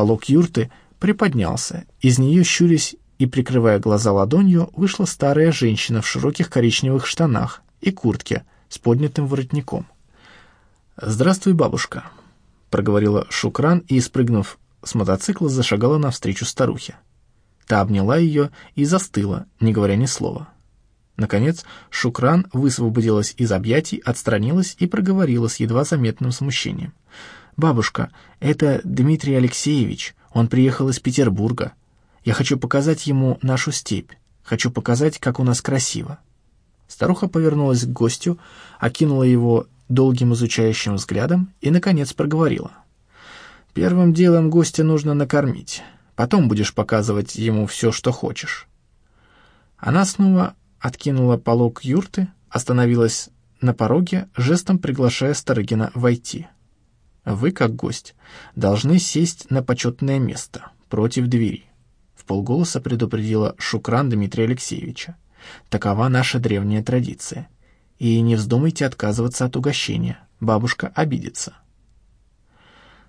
Полок юрты приподнялся. Из нее, щурясь и прикрывая глаза ладонью, вышла старая женщина в широких коричневых штанах и куртке с поднятым воротником. «Здравствуй, бабушка», — проговорила Шукран и, спрыгнув с мотоцикла, зашагала навстречу старухе. Та обняла ее и застыла, не говоря ни слова. Наконец, Шукран высвободилась из объятий, отстранилась и проговорила с едва заметным смущением. «Бабушка, это Дмитрий Алексеевич. Он приехал из Петербурга. Я хочу показать ему нашу степь. Хочу показать, как у нас красиво». Старуха повернулась к гостю, окинула его долгим изучающим взглядом и, наконец, проговорила. «Первым делом гостя нужно накормить. Потом будешь показывать ему все, что хочешь». Она снова откинула полог юрты, остановилась на пороге, жестом приглашая Старыгина войти. «Вы, как гость, должны сесть на почетное место, против двери», — в полголоса предупредила Шукран Дмитрия Алексеевича. «Такова наша древняя традиция. И не вздумайте отказываться от угощения, бабушка обидится».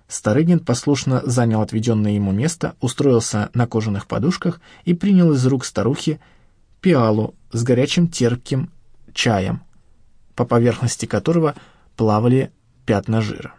Старыгин послушно занял отведенное ему место, устроился на кожаных подушках и принял из рук старухи пиалу с горячим терпким чаем, по поверхности которого плавали пятна жира.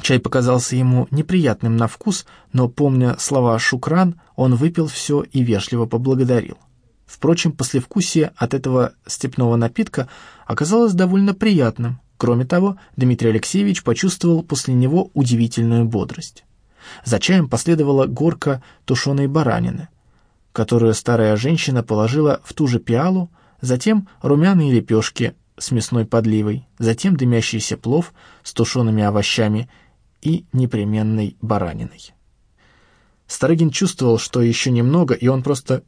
Чай показался ему неприятным на вкус, но, помня слова Шукран, он выпил все и вежливо поблагодарил. Впрочем, послевкусие от этого степного напитка оказалось довольно приятным. Кроме того, Дмитрий Алексеевич почувствовал после него удивительную бодрость. За чаем последовала горка тушеной баранины, которую старая женщина положила в ту же пиалу, затем румяные лепешки с мясной подливой, затем дымящийся плов с тушеными овощами и непременной бараниной. Старыгин чувствовал, что еще немного, и он просто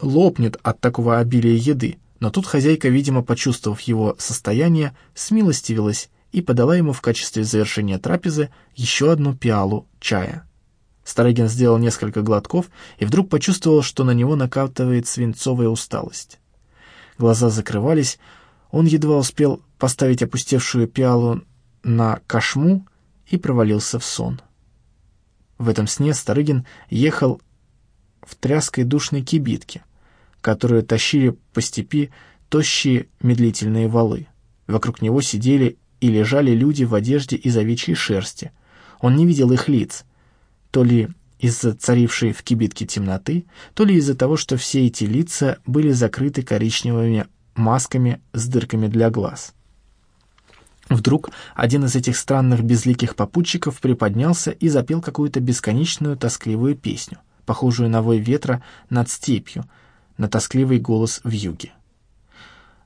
лопнет от такого обилия еды, но тут хозяйка, видимо, почувствовав его состояние, смилостивилась и подала ему в качестве завершения трапезы еще одну пиалу чая. Старыгин сделал несколько глотков и вдруг почувствовал, что на него накатывает свинцовая усталость. Глаза закрывались, он едва успел поставить опустевшую пиалу на кошму и провалился в сон. В этом сне Старыгин ехал в тряской душной кибитке, которую тащили по степи тощие медлительные валы. Вокруг него сидели и лежали люди в одежде из овечьей шерсти. Он не видел их лиц, то ли из-за царившей в кибитке темноты, то ли из-за того, что все эти лица были закрыты коричневыми масками с дырками для глаз. Вдруг один из этих странных безликих попутчиков приподнялся и запел какую-то бесконечную тоскливую песню, похожую на вой ветра над степью, на тоскливый голос в юге.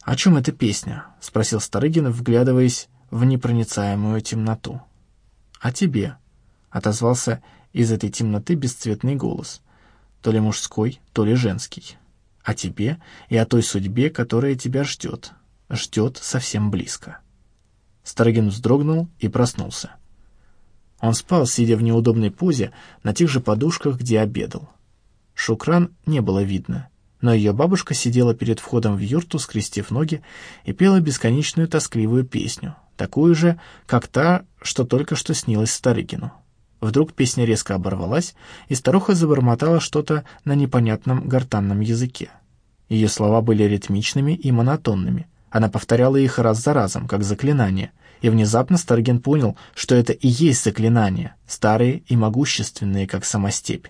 «О чем эта песня?» — спросил Старыгин, вглядываясь в непроницаемую темноту. «О тебе», — отозвался из этой темноты бесцветный голос, то ли мужской, то ли женский. О тебе и о той судьбе, которая тебя ждет, ждет совсем близко. Старыгин вздрогнул и проснулся. Он спал, сидя в неудобной позе, на тех же подушках, где обедал. Шукран не было видно, но ее бабушка сидела перед входом в юрту, скрестив ноги, и пела бесконечную тоскливую песню, такую же, как та, что только что снилась Старыгину. Вдруг песня резко оборвалась, и старуха забормотала что-то на непонятном гортанном языке. Ее слова были ритмичными и монотонными. Она повторяла их раз за разом, как заклинание, и внезапно Старген понял, что это и есть заклинания, старые и могущественные, как сама степь.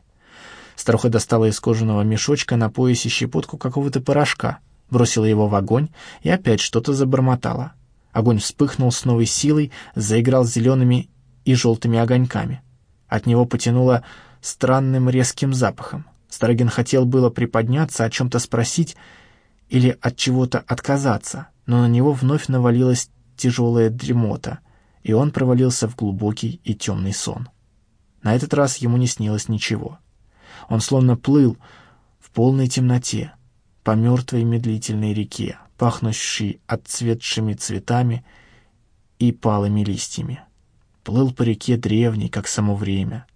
Старуха достала из кожаного мешочка на поясе щепотку какого-то порошка, бросила его в огонь и опять что-то забормотала. Огонь вспыхнул с новой силой, заиграл зелеными и желтыми огоньками. От него потянуло странным резким запахом. Старыгин хотел было приподняться, о чем-то спросить или от чего-то отказаться, но на него вновь навалилась тяжелая дремота, и он провалился в глубокий и темный сон. На этот раз ему не снилось ничего. Он словно плыл в полной темноте по мертвой медлительной реке, пахнущей отцветшими цветами и палыми листьями плыл по реке древний, как само время,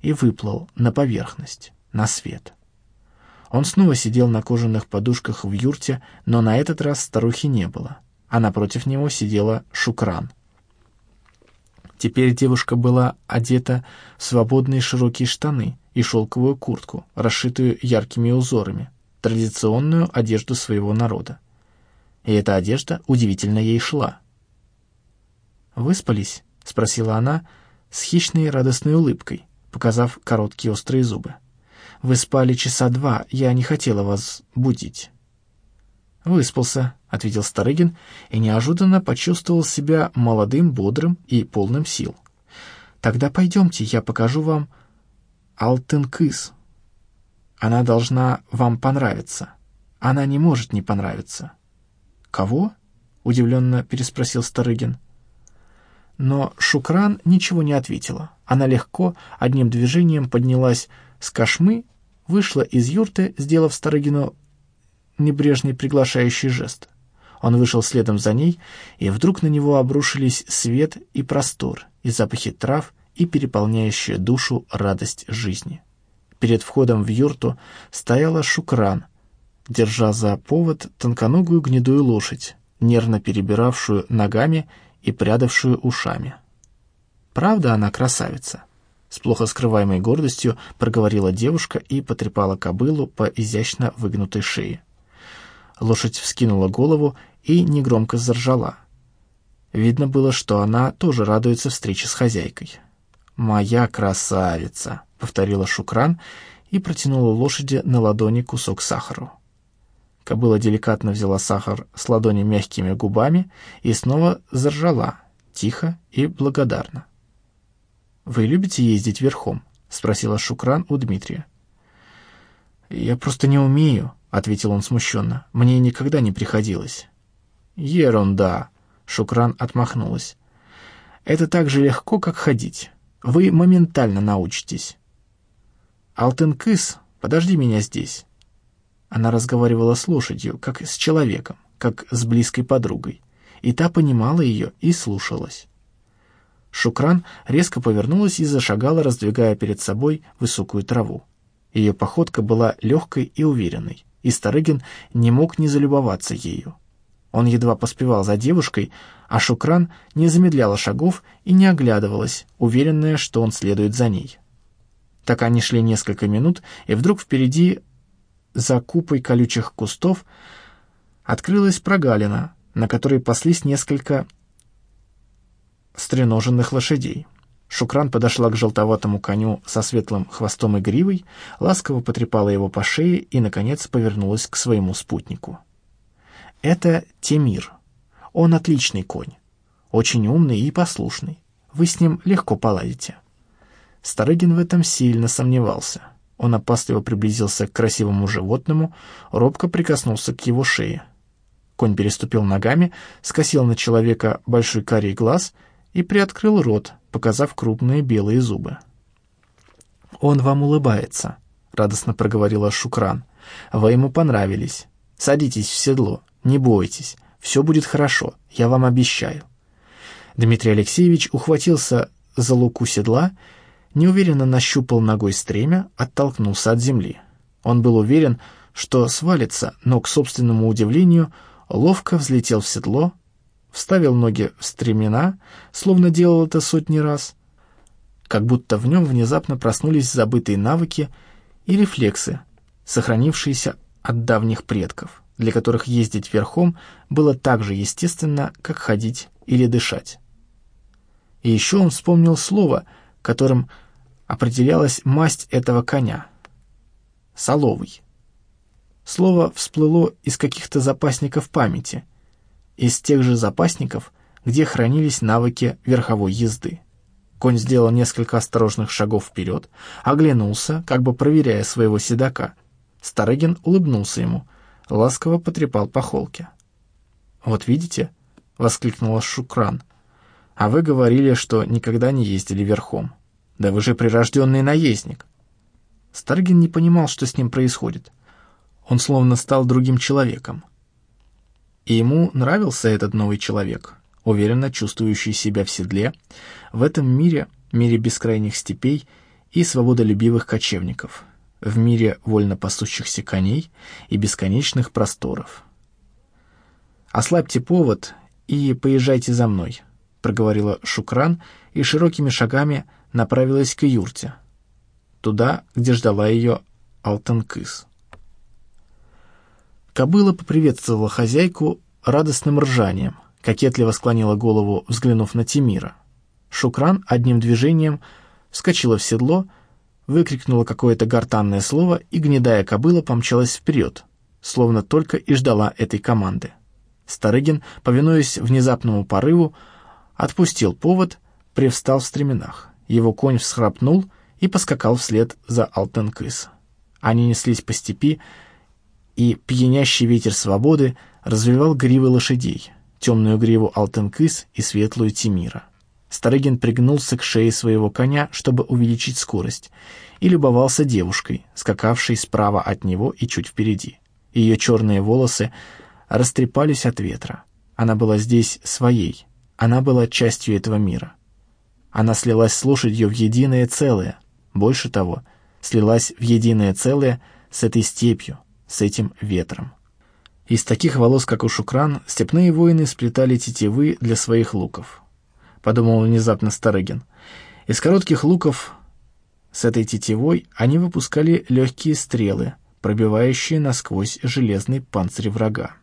и выплыл на поверхность, на свет. Он снова сидел на кожаных подушках в юрте, но на этот раз старухи не было, а напротив него сидела Шукран. Теперь девушка была одета в свободные широкие штаны и шелковую куртку, расшитую яркими узорами, традиционную одежду своего народа. И эта одежда удивительно ей шла. «Выспались?» — спросила она с хищной радостной улыбкой, показав короткие острые зубы. «Вы спали часа два, я не хотела вас будить». «Выспался», — ответил Старыгин и неожиданно почувствовал себя молодым, бодрым и полным сил. «Тогда пойдемте, я покажу вам Алтынкыс. Она должна вам понравиться. Она не может не понравиться». «Кого?» — удивленно переспросил Старыгин. Но Шукран ничего не ответила. Она легко, одним движением поднялась с кошмы, вышла из юрты, сделав Старыгину небрежный приглашающий жест. Он вышел следом за ней, и вдруг на него обрушились свет и простор, и запахи трав, и переполняющая душу радость жизни. Перед входом в юрту стояла Шукран, держа за повод тонконогую гнедую лошадь, нервно перебиравшую ногами и прядавшую ушами. «Правда она красавица?» С плохо скрываемой гордостью проговорила девушка и потрепала кобылу по изящно выгнутой шее. Лошадь вскинула голову и негромко заржала. Видно было, что она тоже радуется встрече с хозяйкой. «Моя красавица!» — повторила Шукран и протянула лошади на ладони кусок сахару. Кобыла деликатно взяла сахар с ладони мягкими губами и снова заржала, тихо и благодарно. «Вы любите ездить верхом?» — спросила Шукран у Дмитрия. «Я просто не умею», ответил он смущенно. «Мне никогда не приходилось». «Ерунда!» — Шукран отмахнулась. «Это так же легко, как ходить. Вы моментально научитесь». «Алтынкыс, подожди меня здесь». Она разговаривала с лошадью, как с человеком, как с близкой подругой, и та понимала ее и слушалась. Шукран резко повернулась и зашагала, раздвигая перед собой высокую траву. Ее походка была легкой и уверенной и Старыгин не мог не залюбоваться ею. Он едва поспевал за девушкой, а Шукран не замедляла шагов и не оглядывалась, уверенная, что он следует за ней. Так они шли несколько минут, и вдруг впереди, за купой колючих кустов, открылась прогалина, на которой паслись несколько стреноженных лошадей. Шукран подошла к желтоватому коню со светлым хвостом и гривой, ласково потрепала его по шее и, наконец, повернулась к своему спутнику. «Это Темир. Он отличный конь. Очень умный и послушный. Вы с ним легко поладите». Старыгин в этом сильно сомневался. Он опасливо приблизился к красивому животному, робко прикоснулся к его шее. Конь переступил ногами, скосил на человека большой карий глаз и приоткрыл рот, показав крупные белые зубы. «Он вам улыбается», — радостно проговорила Шукран. «Вы ему понравились. Садитесь в седло, не бойтесь, все будет хорошо, я вам обещаю». Дмитрий Алексеевич ухватился за луку седла, неуверенно нащупал ногой стремя, оттолкнулся от земли. Он был уверен, что свалится, но, к собственному удивлению, ловко взлетел в седло, вставил ноги в стремена, словно делал это сотни раз, как будто в нем внезапно проснулись забытые навыки и рефлексы, сохранившиеся от давних предков, для которых ездить верхом было так же естественно, как ходить или дышать. И еще он вспомнил слово, которым определялась масть этого коня — соловый. Слово всплыло из каких-то запасников памяти — из тех же запасников, где хранились навыки верховой езды. Конь сделал несколько осторожных шагов вперед, оглянулся, как бы проверяя своего седока. Старыгин улыбнулся ему, ласково потрепал по холке. «Вот видите?» — воскликнула Шукран. «А вы говорили, что никогда не ездили верхом. Да вы же прирожденный наездник!» Старыгин не понимал, что с ним происходит. Он словно стал другим человеком. И ему нравился этот новый человек, уверенно чувствующий себя в седле, в этом мире, мире бескрайних степей и свободолюбивых кочевников, в мире вольно пасущихся коней и бесконечных просторов. «Ослабьте повод и поезжайте за мной», проговорила Шукран и широкими шагами направилась к юрте, туда, где ждала ее Алтанкыс. Кобыла поприветствовала хозяйку радостным ржанием, кокетливо склонила голову, взглянув на Тимира. Шукран одним движением вскочила в седло, выкрикнула какое-то гортанное слово, и гнедая кобыла помчалась вперед, словно только и ждала этой команды. Старыгин, повинуясь внезапному порыву, отпустил повод, привстал в стременах. Его конь всхрапнул и поскакал вслед за Алтенкыс. Они неслись по степи, и пьянящий ветер свободы развивал гривы лошадей, темную гриву Алтенкыс и светлую Тимира. Старыгин пригнулся к шее своего коня, чтобы увеличить скорость, и любовался девушкой, скакавшей справа от него и чуть впереди. Ее черные волосы растрепались от ветра. Она была здесь своей, она была частью этого мира. Она слилась с лошадью в единое целое, больше того, слилась в единое целое с этой степью, с этим ветром. Из таких волос, как у Шукран, степные воины сплетали тетивы для своих луков. Подумал внезапно Старыгин. Из коротких луков с этой тетивой они выпускали легкие стрелы, пробивающие насквозь железный панцирь врага.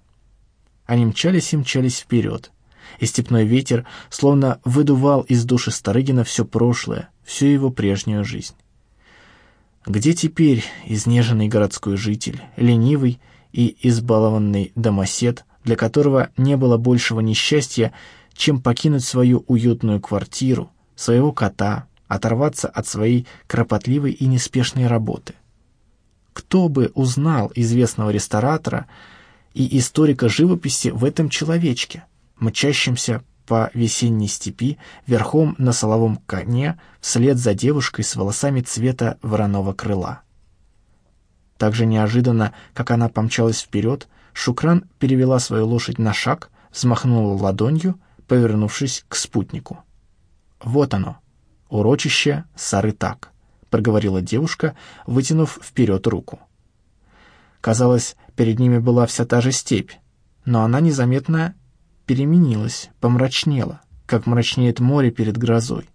Они мчались и мчались вперед, и степной ветер словно выдувал из души Старыгина все прошлое, всю его прежнюю жизнь. Где теперь изнеженный городской житель, ленивый и избалованный домосед, для которого не было большего несчастья, чем покинуть свою уютную квартиру, своего кота, оторваться от своей кропотливой и неспешной работы? Кто бы узнал известного ресторатора и историка живописи в этом человечке, мчащемся по весенней степи верхом на соловом коне вслед за девушкой с волосами цвета вороного крыла. Так же неожиданно, как она помчалась вперед, Шукран перевела свою лошадь на шаг, взмахнула ладонью, повернувшись к спутнику. «Вот оно, урочище Сарытак», — проговорила девушка, вытянув вперед руку. Казалось, перед ними была вся та же степь, но она незаметно переменилась, помрачнела, как мрачнеет море перед грозой.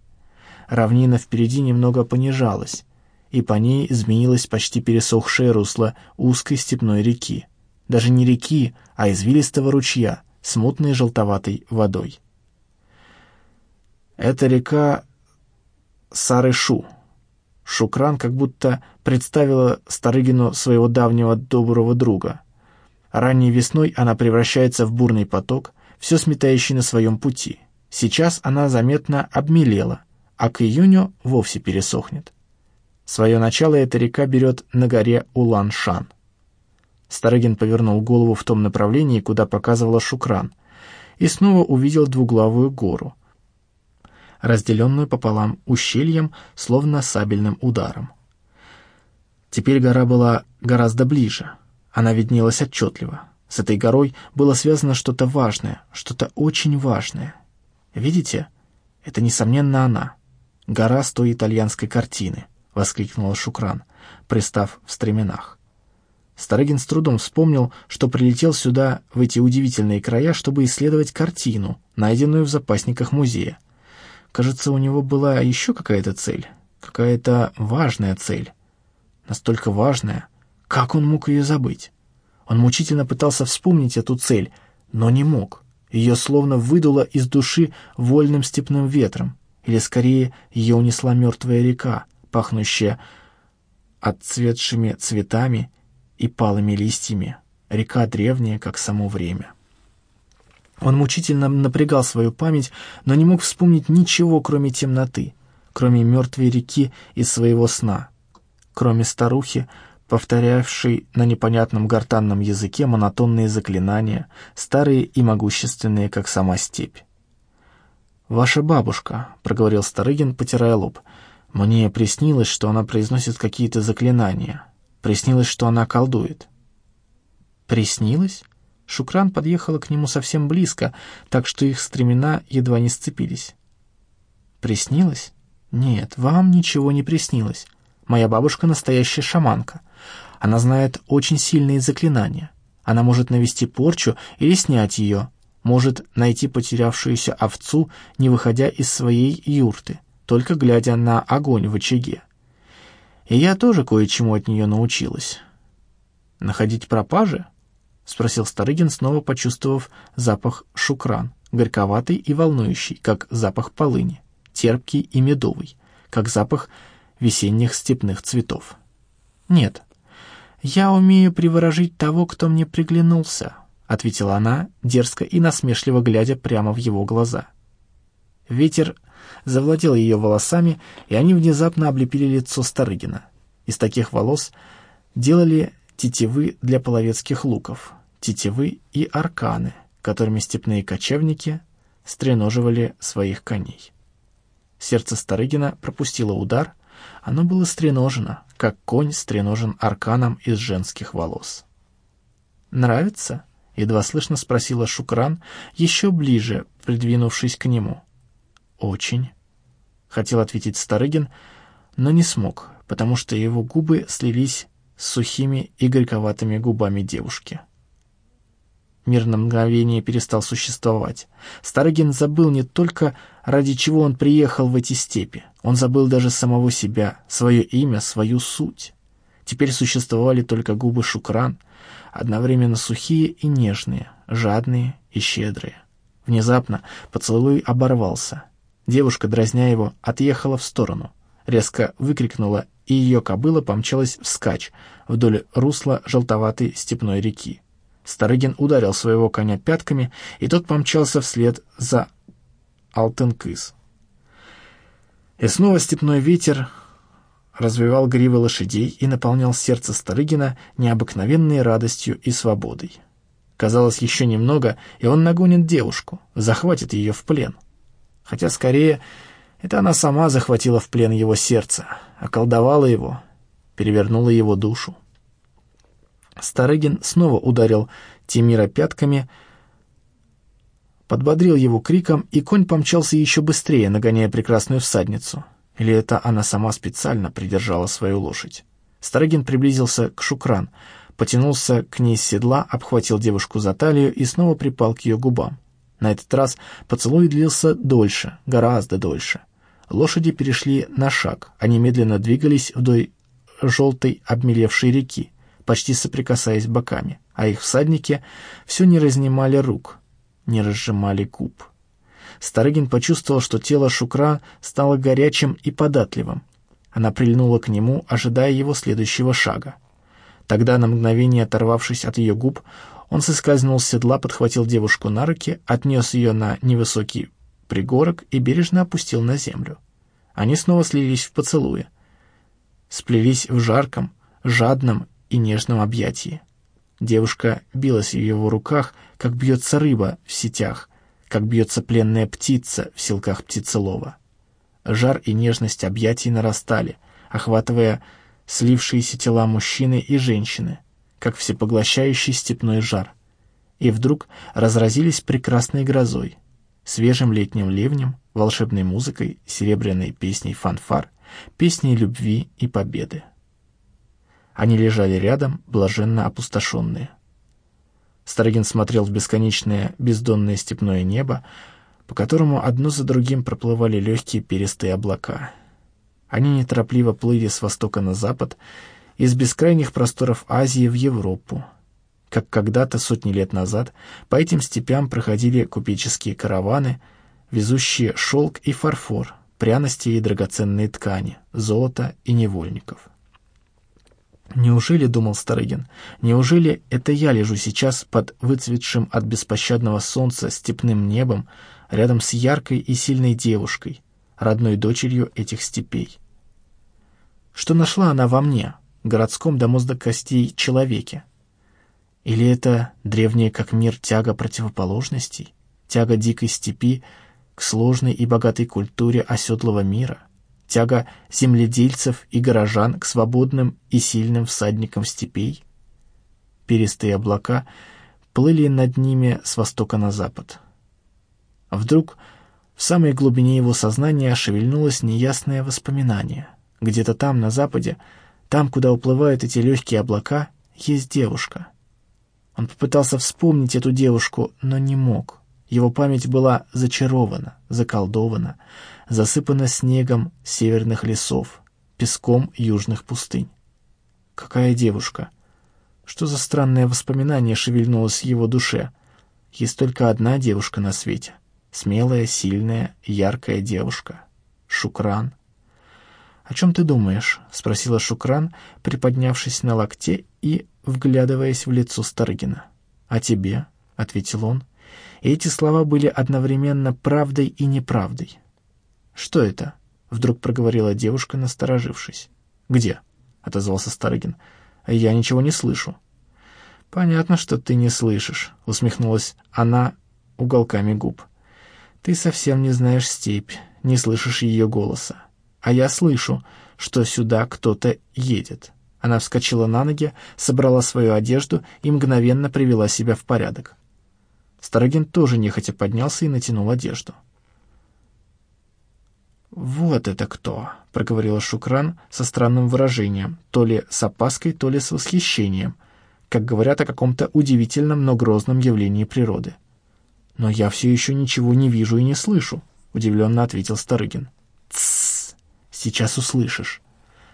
Равнина впереди немного понижалась, и по ней изменилось почти пересохшее русло узкой степной реки. Даже не реки, а извилистого ручья с мутной желтоватой водой. Это река Сарышу. Шукран как будто представила Старыгину своего давнего доброго друга. Ранней весной она превращается в бурный поток, все сметающий на своем пути. Сейчас она заметно обмелела, а к июню вовсе пересохнет. Свое начало эта река берет на горе Улан-Шан. Старыгин повернул голову в том направлении, куда показывала Шукран, и снова увидел двуглавую гору, разделенную пополам ущельем, словно сабельным ударом. Теперь гора была гораздо ближе, она виднелась отчетливо. С этой горой было связано что-то важное, что-то очень важное. Видите? Это, несомненно, она. Гора с той итальянской картины, — воскликнула Шукран, пристав в стременах. Старыгин с трудом вспомнил, что прилетел сюда, в эти удивительные края, чтобы исследовать картину, найденную в запасниках музея. Кажется, у него была еще какая-то цель, какая-то важная цель. Настолько важная, как он мог ее забыть? Он мучительно пытался вспомнить эту цель, но не мог. Ее словно выдуло из души вольным степным ветром, или скорее ее унесла мертвая река, пахнущая отцветшими цветами и палыми листьями, река древняя, как само время. Он мучительно напрягал свою память, но не мог вспомнить ничего, кроме темноты, кроме мертвой реки из своего сна, кроме старухи, повторявший на непонятном гортанном языке монотонные заклинания, старые и могущественные, как сама степь. «Ваша бабушка», — проговорил Старыгин, потирая лоб, — «мне приснилось, что она произносит какие-то заклинания. Приснилось, что она колдует». «Приснилось?» Шукран подъехала к нему совсем близко, так что их стремена едва не сцепились. «Приснилось? Нет, вам ничего не приснилось. Моя бабушка настоящая шаманка. Она знает очень сильные заклинания. Она может навести порчу или снять ее, может найти потерявшуюся овцу, не выходя из своей юрты, только глядя на огонь в очаге. И я тоже кое-чему от нее научилась. «Находить пропажи?» — спросил Старыгин, снова почувствовав запах шукран, горьковатый и волнующий, как запах полыни, терпкий и медовый, как запах весенних степных цветов. «Нет, я умею приворожить того, кто мне приглянулся», — ответила она, дерзко и насмешливо глядя прямо в его глаза. Ветер завладел ее волосами, и они внезапно облепили лицо Старыгина. Из таких волос делали тетивы для половецких луков, тетивы и арканы, которыми степные кочевники стреноживали своих коней. Сердце Старыгина пропустило удар, оно было стреножено, как конь стреножен арканом из женских волос. «Нравится?» — едва слышно спросила Шукран, еще ближе придвинувшись к нему. «Очень», — хотел ответить Старыгин, но не смог, потому что его губы слились с сухими и горьковатыми губами девушки. Мир на мгновение перестал существовать. Старыгин забыл не только, ради чего он приехал в эти степи. Он забыл даже самого себя, свое имя, свою суть. Теперь существовали только губы Шукран, одновременно сухие и нежные, жадные и щедрые. Внезапно поцелуй оборвался — Девушка, дразня его, отъехала в сторону, резко выкрикнула, и ее кобыла помчалась вскачь вдоль русла желтоватой степной реки. Старыгин ударил своего коня пятками, и тот помчался вслед за Алтынкыз. И снова степной ветер развивал гривы лошадей и наполнял сердце Старыгина необыкновенной радостью и свободой. Казалось, еще немного, и он нагонит девушку, захватит ее в плен — хотя скорее это она сама захватила в плен его сердце, околдовала его, перевернула его душу. Старыгин снова ударил Тимира пятками, подбодрил его криком, и конь помчался еще быстрее, нагоняя прекрасную всадницу. Или это она сама специально придержала свою лошадь? Старыгин приблизился к Шукран, потянулся к ней с седла, обхватил девушку за талию и снова припал к ее губам. На этот раз поцелуй длился дольше, гораздо дольше. Лошади перешли на шаг, они медленно двигались вдоль желтой обмелевшей реки, почти соприкасаясь боками, а их всадники все не разнимали рук, не разжимали губ. Старыгин почувствовал, что тело Шукра стало горячим и податливым. Она прильнула к нему, ожидая его следующего шага. Тогда, на мгновение оторвавшись от ее губ, он соскользнул с седла, подхватил девушку на руки, отнес ее на невысокий пригорок и бережно опустил на землю. Они снова слились в поцелуе, сплелись в жарком, жадном и нежном объятии. Девушка билась в его руках, как бьется рыба в сетях, как бьется пленная птица в селках птицелова. Жар и нежность объятий нарастали, охватывая слившиеся тела мужчины и женщины — как всепоглощающий степной жар. И вдруг разразились прекрасной грозой, свежим летним ливнем, волшебной музыкой, серебряной песней фанфар, песней любви и победы. Они лежали рядом, блаженно опустошенные. Старыгин смотрел в бесконечное бездонное степное небо, по которому одно за другим проплывали легкие перистые облака. Они неторопливо плыли с востока на запад, из бескрайних просторов Азии в Европу. Как когда-то, сотни лет назад, по этим степям проходили купеческие караваны, везущие шелк и фарфор, пряности и драгоценные ткани, золото и невольников. Неужели, думал Старыгин, неужели это я лежу сейчас под выцветшим от беспощадного солнца степным небом рядом с яркой и сильной девушкой, родной дочерью этих степей? Что нашла она во мне, городском до мозга костей человеке? Или это древняя как мир тяга противоположностей, тяга дикой степи к сложной и богатой культуре оседлого мира, тяга земледельцев и горожан к свободным и сильным всадникам степей? Перистые облака плыли над ними с востока на запад. Вдруг в самой глубине его сознания шевельнулось неясное воспоминание. Где-то там, на западе, там, куда уплывают эти легкие облака, есть девушка. Он попытался вспомнить эту девушку, но не мог, Его память была зачарована, заколдована, засыпана снегом северных лесов, песком южных пустынь. Какая девушка! Что за странное воспоминание шевельнулось в его душе? Есть только одна девушка на свете. Смелая, сильная, яркая девушка. Шукран. «О чем ты думаешь?» — спросила Шукран, приподнявшись на локте и вглядываясь в лицо Старыгина. «О тебе?» — ответил он. И эти слова были одновременно правдой и неправдой. «Что это?» — вдруг проговорила девушка, насторожившись. «Где?» — отозвался Старыгин. «Я ничего не слышу». «Понятно, что ты не слышишь», — усмехнулась она уголками губ. «Ты совсем не знаешь степь, не слышишь ее голоса. А я слышу, что сюда кто-то едет». Она вскочила на ноги, собрала свою одежду и мгновенно привела себя в порядок. Старогин тоже нехотя поднялся и натянул одежду. «Вот это кто!» — проговорила Шукран со странным выражением, то ли с опаской, то ли с восхищением, как говорят о каком-то удивительном, но грозном явлении природы. «Но я все еще ничего не вижу и не слышу», — удивленно ответил Старыгин. «Тссс! Сейчас услышишь».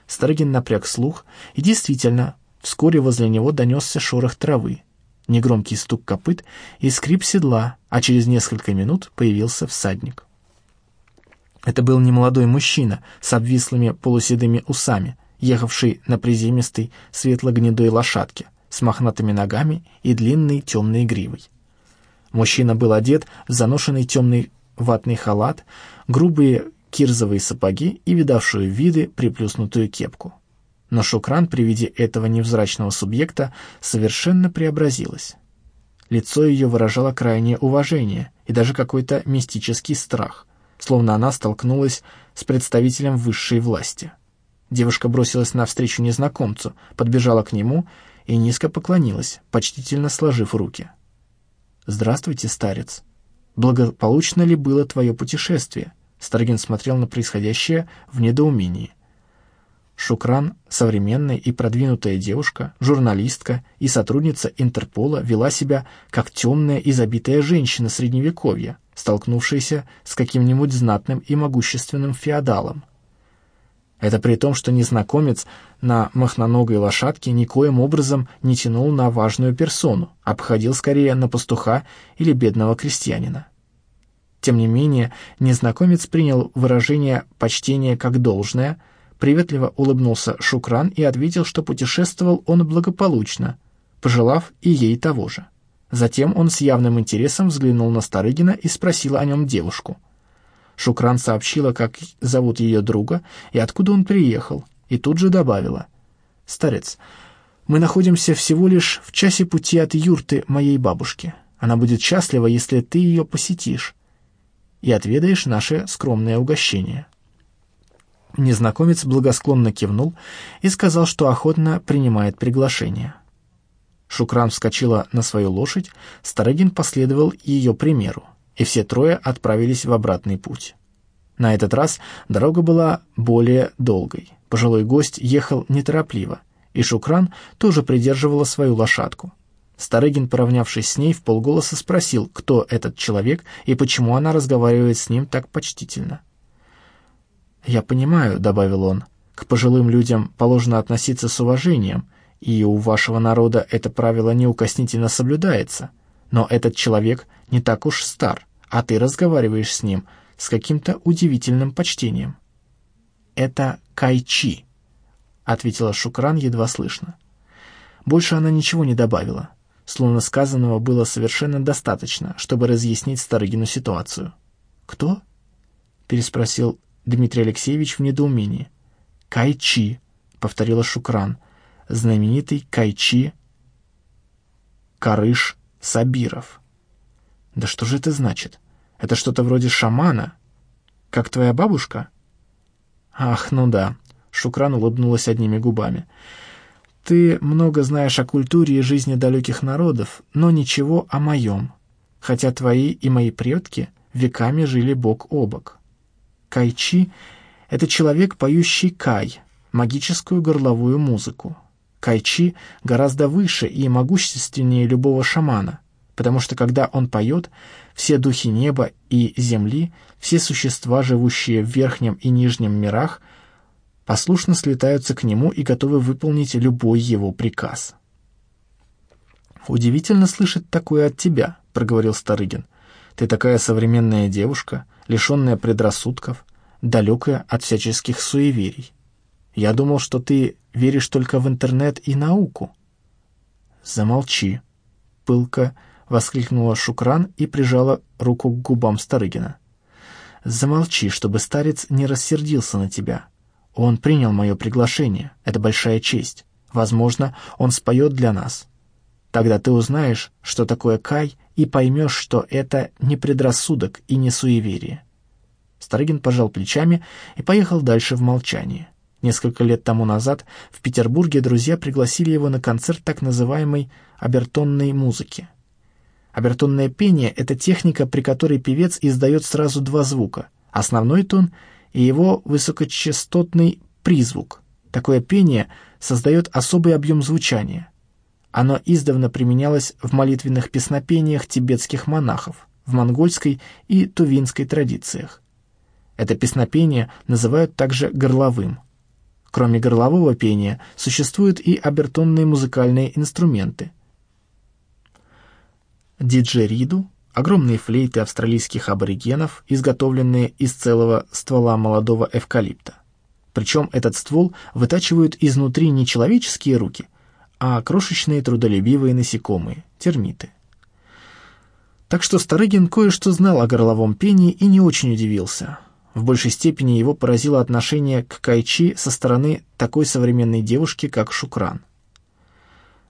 Старыгин напряг слух, и действительно, вскоре возле него донесся шорох травы, негромкий стук копыт и скрип седла, а через несколько минут появился всадник. Это был немолодой мужчина с обвислыми полуседыми усами, ехавший на приземистой светло-гнедой лошадке с мохнатыми ногами и длинной темной гривой. Мужчина был одет в заношенный темный ватный халат, грубые кирзовые сапоги и видавшую виды приплюснутую кепку. Но Шукран при виде этого невзрачного субъекта совершенно преобразилась. Лицо ее выражало крайнее уважение и даже какой-то мистический страх — словно она столкнулась с представителем высшей власти. Девушка бросилась навстречу незнакомцу, подбежала к нему и низко поклонилась, почтительно сложив руки. «Здравствуйте, старец. Благополучно ли было твое путешествие?» Старгин смотрел на происходящее в недоумении. Шукран, современная и продвинутая девушка, журналистка и сотрудница Интерпола, вела себя как темная и забитая женщина Средневековья, столкнувшаяся с каким-нибудь знатным и могущественным феодалом. Это при том, что незнакомец на махноногой лошадке никоим образом не тянул на важную персону, обходил скорее на пастуха или бедного крестьянина. Тем не менее, незнакомец принял выражение почтения как должное, приветливо улыбнулся Шукран и ответил, что путешествовал он благополучно, пожелав и ей того же. Затем он с явным интересом взглянул на Старыгина и спросил о нем девушку. Шукран сообщила, как зовут ее друга и откуда он приехал, и тут же добавила. «Старец, мы находимся всего лишь в часе пути от юрты моей бабушки. Она будет счастлива, если ты ее посетишь и отведаешь наше скромное угощение». Незнакомец благосклонно кивнул и сказал, что охотно принимает приглашение. Шукран вскочила на свою лошадь, Старыгин последовал ее примеру, и все трое отправились в обратный путь. На этот раз дорога была более долгой. Пожилой гость ехал неторопливо, и Шукран тоже придерживала свою лошадку. Старыгин, поравнявшись с ней, в полголоса спросил, кто этот человек и почему она разговаривает с ним так почтительно. «Я понимаю», — добавил он, — «к пожилым людям положено относиться с уважением, и у вашего народа это правило неукоснительно соблюдается. Но этот человек не так уж стар, а ты разговариваешь с ним с каким-то удивительным почтением». «Это Кайчи», — ответила Шукран едва слышно. Больше она ничего не добавила, словно сказанного было совершенно достаточно, чтобы разъяснить Старыгину ситуацию. «Кто?» — переспросил Дмитрий Алексеевич в недоумении. «Кайчи», — повторила Шукран, — знаменитый Кайчи Карыш Сабиров. Да что же это значит? Это что-то вроде шамана? Как твоя бабушка? Ах, ну да. Шукран улыбнулась одними губами. Ты много знаешь о культуре и жизни далеких народов, но ничего о моем. Хотя твои и мои предки веками жили бок о бок. Кайчи — это человек, поющий кай, магическую горловую музыку. Кайчи гораздо выше и могущественнее любого шамана, потому что когда он поет, все духи неба и земли, все существа, живущие в верхнем и нижнем мирах, послушно слетаются к нему и готовы выполнить любой его приказ. «Удивительно слышать такое от тебя», — проговорил Старыгин. «Ты такая современная девушка, лишенная предрассудков, далекая от всяческих суеверий. Я думал, что ты веришь только в интернет и науку». «Замолчи», — пылко воскликнула Шукран и прижала руку к губам Старыгина. «Замолчи, чтобы старец не рассердился на тебя. Он принял мое приглашение. Это большая честь. Возможно, он споет для нас. Тогда ты узнаешь, что такое Кай, и поймешь, что это не предрассудок и не суеверие». Старыгин пожал плечами и поехал дальше в молчании. Несколько лет тому назад в Петербурге друзья пригласили его на концерт так называемой «обертонной музыки». Обертонное пение — это техника, при которой певец издает сразу два звука — основной тон и его высокочастотный призвук. Такое пение создает особый объем звучания. Оно издавна применялось в молитвенных песнопениях тибетских монахов, в монгольской и тувинской традициях. Это песнопение называют также горловым. Кроме горлового пения, существуют и обертонные музыкальные инструменты. Диджериду — огромные флейты австралийских аборигенов, изготовленные из целого ствола молодого эвкалипта. Причем этот ствол вытачивают изнутри не человеческие руки, а крошечные трудолюбивые насекомые — термиты. Так что Старыгин кое-что знал о горловом пении и не очень удивился — в большей степени его поразило отношение к Кайчи со стороны такой современной девушки, как Шукран.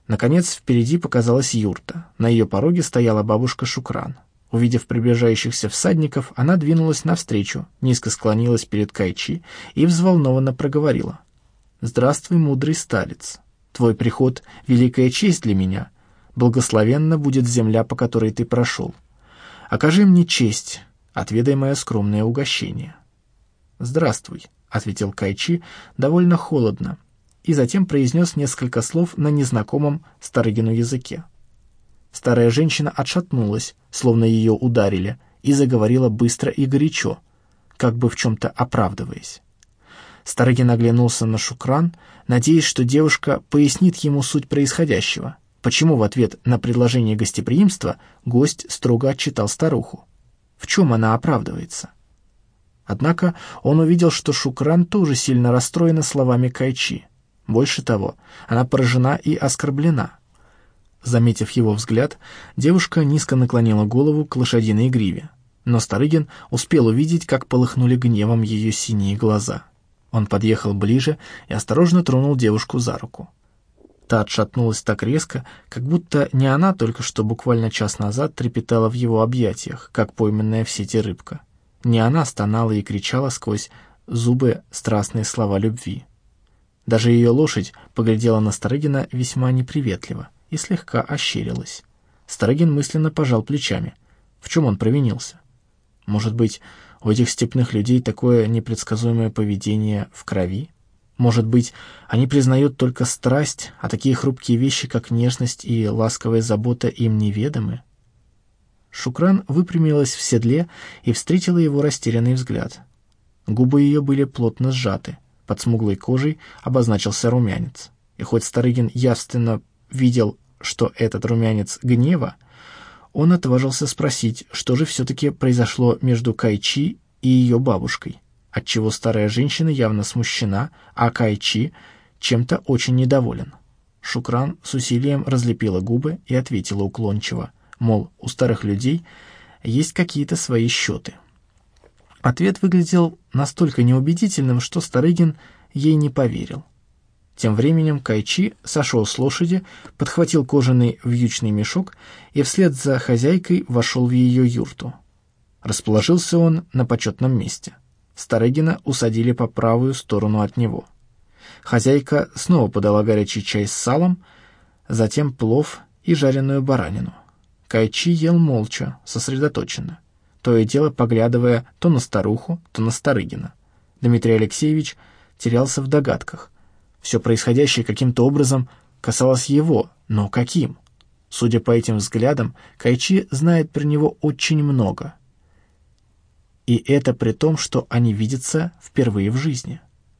Наконец, впереди показалась юрта. На ее пороге стояла бабушка Шукран. Увидев приближающихся всадников, она двинулась навстречу, низко склонилась перед Кайчи и взволнованно проговорила. «Здравствуй, мудрый старец. Твой приход — великая честь для меня. Благословенна будет земля, по которой ты прошел. Окажи мне честь, отведай мое скромное угощение». «Здравствуй», — ответил Кайчи довольно холодно, и затем произнес несколько слов на незнакомом Старыгину языке. Старая женщина отшатнулась, словно ее ударили, и заговорила быстро и горячо, как бы в чем-то оправдываясь. Старыгин оглянулся на Шукран, надеясь, что девушка пояснит ему суть происходящего, почему в ответ на предложение гостеприимства гость строго отчитал старуху в чем она оправдывается. Однако он увидел, что Шукран тоже сильно расстроена словами Кайчи. Больше того, она поражена и оскорблена. Заметив его взгляд, девушка низко наклонила голову к лошадиной гриве, но Старыгин успел увидеть, как полыхнули гневом ее синие глаза. Он подъехал ближе и осторожно тронул девушку за руку. Та отшатнулась так резко, как будто не она только что буквально час назад трепетала в его объятиях, как пойманная в сети рыбка. Не она стонала и кричала сквозь зубы страстные слова любви. Даже ее лошадь поглядела на Старыгина весьма неприветливо и слегка ощерилась. Старыгин мысленно пожал плечами. В чем он провинился? Может быть, у этих степных людей такое непредсказуемое поведение в крови? Может быть, они признают только страсть, а такие хрупкие вещи, как нежность и ласковая забота, им неведомы? Шукран выпрямилась в седле и встретила его растерянный взгляд. Губы ее были плотно сжаты, под смуглой кожей обозначился румянец. И хоть Старыгин явственно видел, что этот румянец гнева, он отважился спросить, что же все-таки произошло между Кайчи и ее бабушкой отчего старая женщина явно смущена, а Кайчи чем-то очень недоволен. Шукран с усилием разлепила губы и ответила уклончиво, мол, у старых людей есть какие-то свои счеты. Ответ выглядел настолько неубедительным, что Старыгин ей не поверил. Тем временем Кайчи сошел с лошади, подхватил кожаный вьючный мешок и вслед за хозяйкой вошел в ее юрту. Расположился он на почетном месте. Старыгина усадили по правую сторону от него. Хозяйка снова подала горячий чай с салом, затем плов и жареную баранину. Кайчи ел молча, сосредоточенно, то и дело поглядывая то на старуху, то на Старыгина. Дмитрий Алексеевич терялся в догадках. Все происходящее каким-то образом касалось его, но каким? Судя по этим взглядам, Кайчи знает про него очень много. И это при том, что они видятся впервые в жизни.